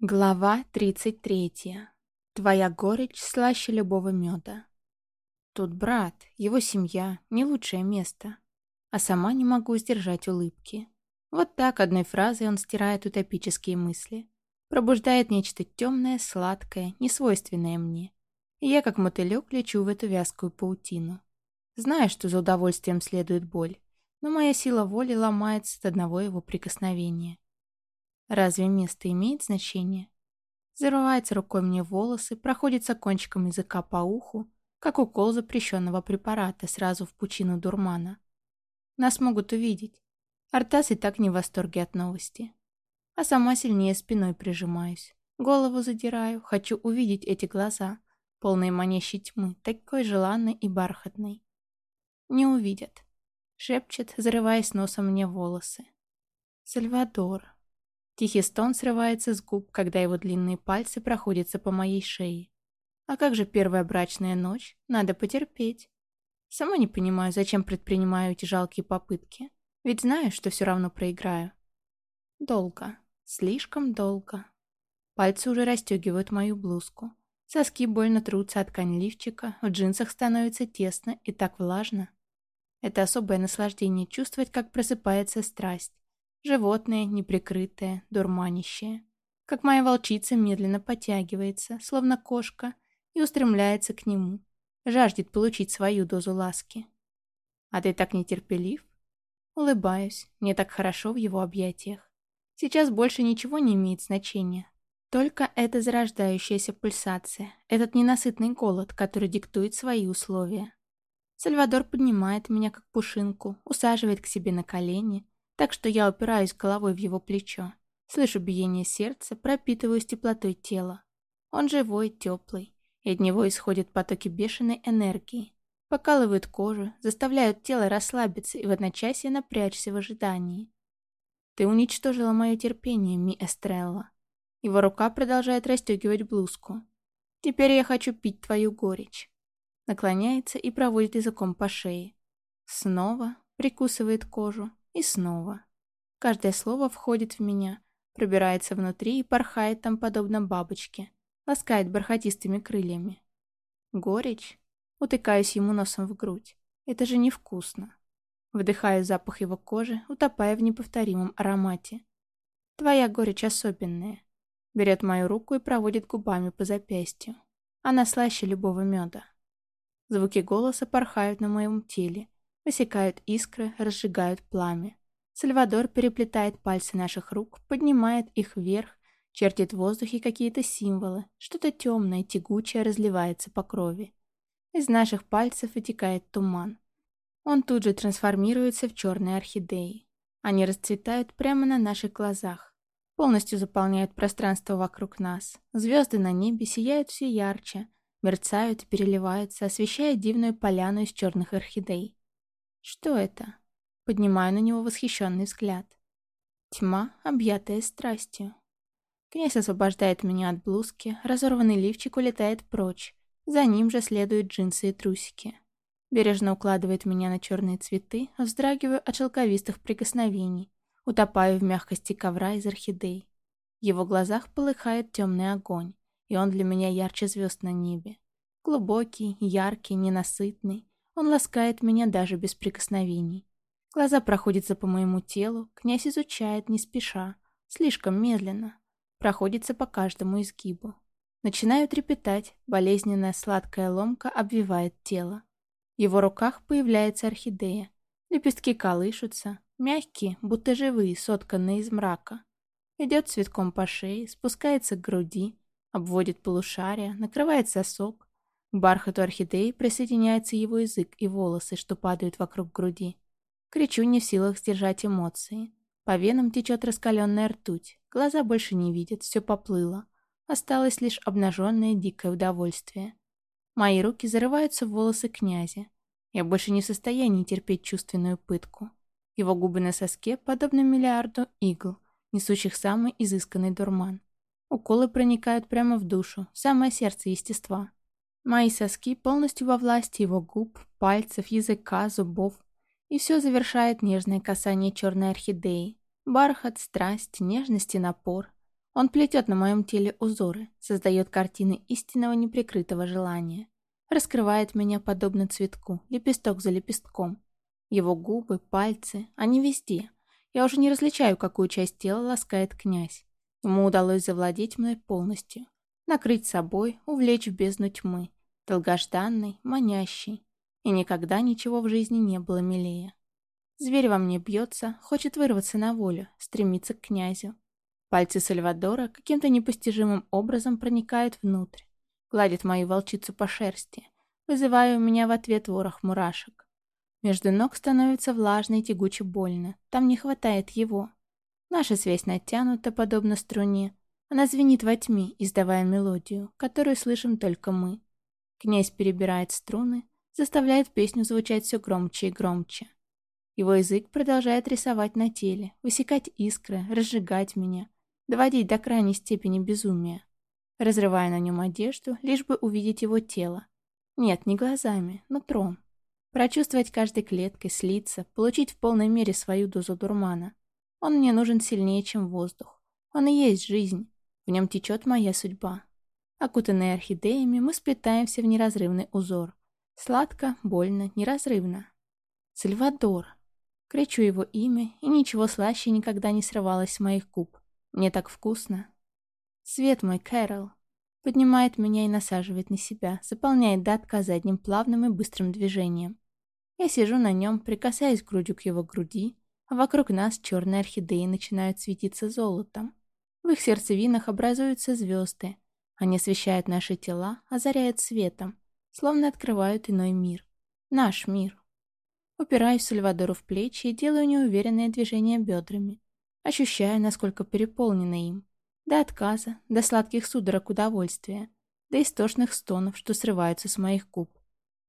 Глава 33. Твоя горечь слаще любого меда. Тут брат, его семья, не лучшее место. А сама не могу сдержать улыбки. Вот так одной фразой он стирает утопические мысли. Пробуждает нечто темное, сладкое, несвойственное мне. И я, как мотылек, лечу в эту вязкую паутину. Знаю, что за удовольствием следует боль, но моя сила воли ломается от одного его прикосновения. Разве место имеет значение? Зарывается рукой мне волосы, проходится кончиком языка по уху, как укол запрещенного препарата сразу в пучину дурмана. Нас могут увидеть. Артас и так не в восторге от новости. А сама сильнее спиной прижимаюсь. Голову задираю, хочу увидеть эти глаза, полные манящей тьмы, такой желанной и бархатной. Не увидят. Шепчет, зарываясь носом мне волосы. Сальвадор. Тихий стон срывается с губ, когда его длинные пальцы проходятся по моей шее. А как же первая брачная ночь? Надо потерпеть. Сама не понимаю, зачем предпринимаю эти жалкие попытки. Ведь знаю, что все равно проиграю. Долго. Слишком долго. Пальцы уже расстегивают мою блузку. Соски больно трутся от ткань лифчика, в джинсах становится тесно и так влажно. Это особое наслаждение чувствовать, как просыпается страсть. Животное, неприкрытое, дурманящее. Как моя волчица медленно потягивается, словно кошка, и устремляется к нему. Жаждет получить свою дозу ласки. А ты так нетерпелив? Улыбаюсь, мне так хорошо в его объятиях. Сейчас больше ничего не имеет значения. Только эта зарождающаяся пульсация, этот ненасытный голод, который диктует свои условия. Сальвадор поднимает меня как пушинку, усаживает к себе на колени, так что я упираюсь головой в его плечо. Слышу биение сердца, пропитываюсь теплотой тела. Он живой, теплый, и от него исходят потоки бешеной энергии. Покалывают кожу, заставляют тело расслабиться и в одночасье напрячься в ожидании. Ты уничтожила мое терпение, ми Эстрелла. Его рука продолжает расстегивать блузку. Теперь я хочу пить твою горечь. Наклоняется и проводит языком по шее. Снова прикусывает кожу. И снова. Каждое слово входит в меня, пробирается внутри и порхает там подобно бабочке, ласкает бархатистыми крыльями. Горечь? Утыкаюсь ему носом в грудь. Это же невкусно. Вдыхаю запах его кожи, утопая в неповторимом аромате. Твоя горечь особенная. Берет мою руку и проводит губами по запястью. Она слаще любого меда. Звуки голоса порхают на моем теле, высекают искры, разжигают пламя. Сальвадор переплетает пальцы наших рук, поднимает их вверх, чертит в воздухе какие-то символы, что-то темное, тягучее разливается по крови. Из наших пальцев вытекает туман. Он тут же трансформируется в черные орхидеи. Они расцветают прямо на наших глазах, полностью заполняют пространство вокруг нас. Звезды на небе сияют все ярче, мерцают и переливаются, освещая дивную поляну из черных орхидей. Что это? Поднимаю на него восхищенный взгляд. Тьма, объятая страстью. Князь освобождает меня от блузки, разорванный лифчик улетает прочь. За ним же следуют джинсы и трусики. Бережно укладывает меня на черные цветы, вздрагиваю от шелковистых прикосновений, утопаю в мягкости ковра из орхидей. В его глазах полыхает темный огонь, и он для меня ярче звезд на небе. Глубокий, яркий, ненасытный, он ласкает меня даже без прикосновений. Глаза проходятся по моему телу, князь изучает не спеша, слишком медленно. Проходится по каждому изгибу. Начинаю трепетать, болезненная сладкая ломка обвивает тело. В его руках появляется орхидея. Лепестки колышутся, мягкие, будто живые, сотканные из мрака. Идет цветком по шее, спускается к груди, обводит полушария, накрывает сосок, к бархату орхидеи присоединяется его язык и волосы, что падают вокруг груди. Кричу не в силах сдержать эмоции. По венам течет раскаленная ртуть. Глаза больше не видят, все поплыло. Осталось лишь обнаженное дикое удовольствие. Мои руки зарываются в волосы князя. Я больше не в состоянии терпеть чувственную пытку. Его губы на соске подобны миллиарду игл, несущих самый изысканный дурман. Уколы проникают прямо в душу, в самое сердце естества. Мои соски полностью во власти его губ, пальцев, языка, зубов. И все завершает нежное касание черной орхидеи. Бархат, страсть, нежность и напор. Он плетет на моем теле узоры, создает картины истинного неприкрытого желания. Раскрывает меня подобно цветку, лепесток за лепестком. Его губы, пальцы, они везде. Я уже не различаю, какую часть тела ласкает князь. Ему удалось завладеть мной полностью. Накрыть собой, увлечь в бездну тьмы. Долгожданный, манящий. И никогда ничего в жизни не было милее. Зверь во мне бьется, хочет вырваться на волю, стремится к князю. Пальцы Сальвадора каким-то непостижимым образом проникают внутрь, гладит мою волчицу по шерсти, вызывая у меня в ответ ворох мурашек. Между ног становится влажно и тягуче больно, там не хватает его. Наша связь натянута, подобно струне. Она звенит во тьме, издавая мелодию, которую слышим только мы. Князь перебирает струны, заставляет песню звучать все громче и громче. Его язык продолжает рисовать на теле, высекать искры, разжигать меня, доводить до крайней степени безумия. Разрывая на нем одежду, лишь бы увидеть его тело. Нет, не глазами, нутром. Прочувствовать каждой клеткой, слиться, получить в полной мере свою дозу дурмана. Он мне нужен сильнее, чем воздух. Он и есть жизнь. В нем течет моя судьба. Окутанные орхидеями, мы сплетаемся в неразрывный узор. Сладко, больно, неразрывно. Сальвадор. Кричу его имя, и ничего слаще никогда не срывалось с моих губ. Мне так вкусно. Свет мой, Кэрол. Поднимает меня и насаживает на себя, заполняет до отказа одним плавным и быстрым движением. Я сижу на нем, прикасаясь грудью к его груди, а вокруг нас черные орхидеи начинают светиться золотом. В их сердцевинах образуются звезды. Они освещают наши тела, озаряют светом, словно открывают иной мир. Наш мир. Упираюсь Сальвадору в плечи и делаю неуверенные движения бедрами. Ощущаю, насколько переполнена им. До отказа, до сладких судорог удовольствия, до истошных стонов, что срываются с моих губ.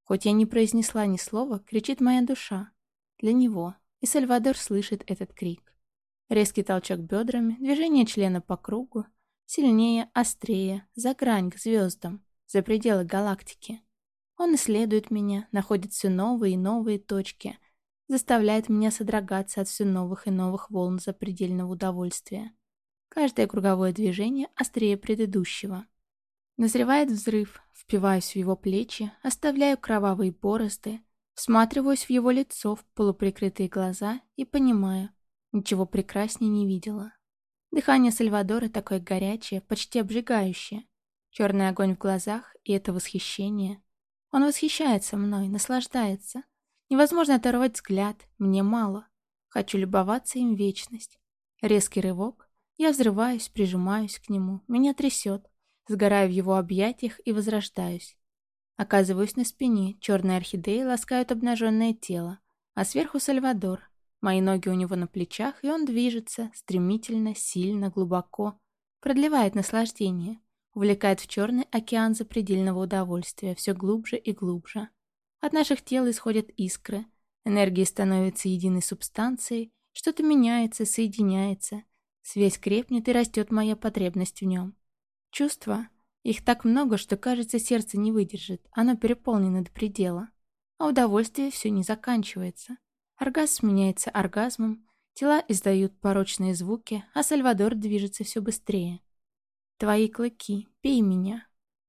Хоть я не произнесла ни слова, кричит моя душа. Для него. И Сальвадор слышит этот крик. Резкий толчок бедрами, движение члена по кругу, сильнее, острее, за грань к звездам, за пределы галактики. Он исследует меня, находит все новые и новые точки — заставляет меня содрогаться от все новых и новых волн запредельного удовольствия. Каждое круговое движение острее предыдущего. Назревает взрыв, впиваюсь в его плечи, оставляю кровавые борозды, всматриваюсь в его лицо, в полуприкрытые глаза и понимаю, ничего прекраснее не видела. Дыхание Сальвадора такое горячее, почти обжигающее. Черный огонь в глазах и это восхищение. Он восхищается мной, наслаждается, Невозможно оторвать взгляд, мне мало. Хочу любоваться им вечность. Резкий рывок. Я взрываюсь, прижимаюсь к нему. Меня трясет. Сгораю в его объятиях и возрождаюсь. Оказываюсь на спине. Черные орхидеи ласкают обнаженное тело. А сверху Сальвадор. Мои ноги у него на плечах, и он движется, стремительно, сильно, глубоко. Продлевает наслаждение. Увлекает в черный океан запредельного удовольствия, все глубже и глубже. От наших тел исходят искры. Энергия становится единой субстанцией, что-то меняется, соединяется. Связь крепнет и растет моя потребность в нем. Чувства? Их так много, что, кажется, сердце не выдержит. Оно переполнено до предела. А удовольствие все не заканчивается. Оргазм сменяется оргазмом, тела издают порочные звуки, а Сальвадор движется все быстрее. «Твои клыки, пей меня!»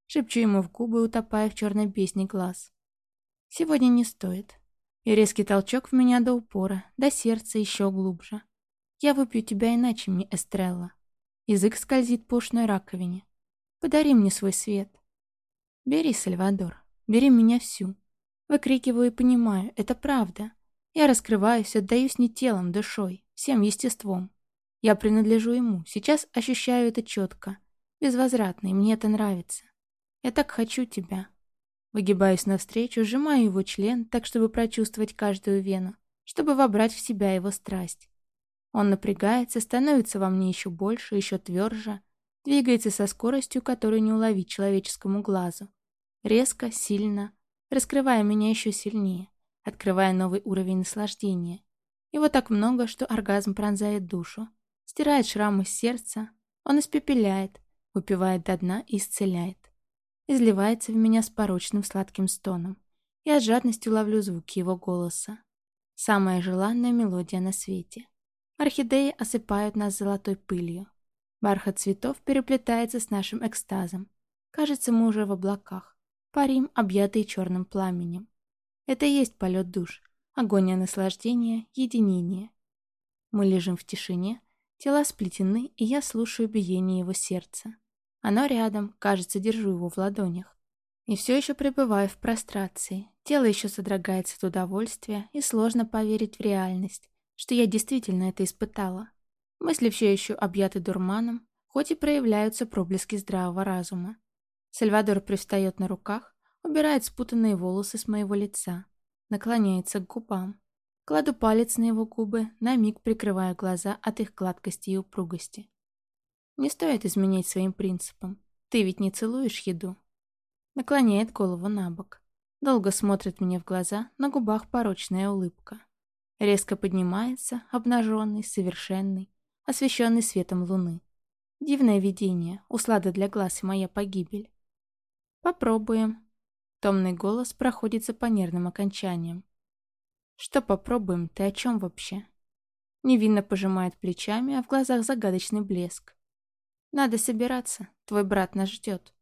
Шепчу ему в губы, утопая в черной песне глаз. Сегодня не стоит. И резкий толчок в меня до упора, до сердца еще глубже. Я выпью тебя иначе, мне Эстрелла. Язык скользит по ушной раковине. Подари мне свой свет. Бери, Сальвадор, бери меня всю. Выкрикиваю и понимаю, это правда. Я раскрываюсь, отдаюсь не телом, душой, всем естеством. Я принадлежу ему, сейчас ощущаю это четко, безвозвратно, и мне это нравится. Я так хочу тебя, Выгибаюсь навстречу, сжимаю его член, так чтобы прочувствовать каждую вену, чтобы вобрать в себя его страсть. Он напрягается, становится во мне еще больше, еще тверже, двигается со скоростью, которую не уловить человеческому глазу. Резко, сильно, раскрывая меня еще сильнее, открывая новый уровень наслаждения. Его так много, что оргазм пронзает душу, стирает шрамы с сердца, он испепеляет, выпивает до дна и исцеляет изливается в меня с порочным сладким стоном. Я с жадностью ловлю звуки его голоса. Самая желанная мелодия на свете. Орхидеи осыпают нас золотой пылью. Бархат цветов переплетается с нашим экстазом. Кажется, мы уже в облаках. Парим, объятые черным пламенем. Это и есть полет душ. Агония наслаждения, единение. Мы лежим в тишине, тела сплетены, и я слушаю биение его сердца. Оно рядом, кажется, держу его в ладонях. И все еще пребываю в прострации. Тело еще содрогается от удовольствия, и сложно поверить в реальность, что я действительно это испытала. Мысли все еще объяты дурманом, хоть и проявляются проблески здравого разума. Сальвадор привстает на руках, убирает спутанные волосы с моего лица, наклоняется к губам. Кладу палец на его губы, на миг прикрывая глаза от их гладкости и упругости. Не стоит изменять своим принципам. Ты ведь не целуешь еду. Наклоняет голову на бок. Долго смотрит мне в глаза, на губах порочная улыбка. Резко поднимается, обнаженный, совершенный, освещенный светом луны. Дивное видение, услада для глаз и моя погибель. Попробуем. Томный голос проходится по нервным окончаниям. Что попробуем, ты о чем вообще? Невинно пожимает плечами, а в глазах загадочный блеск. Надо собираться, твой брат нас ждет.